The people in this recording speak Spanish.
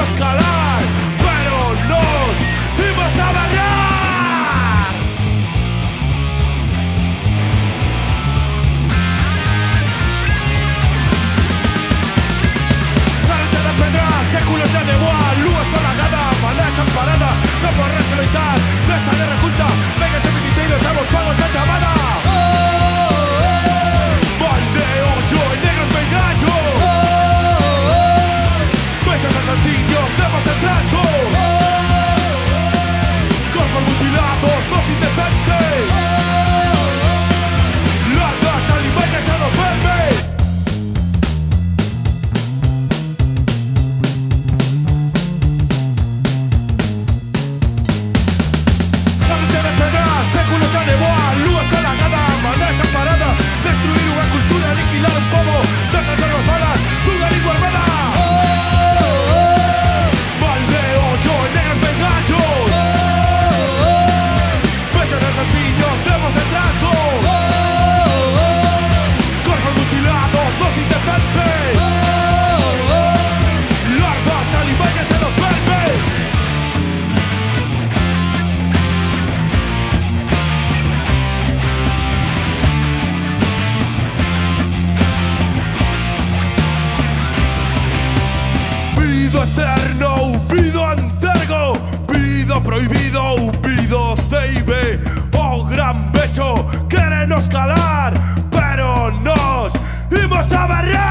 Pascal nos abarró.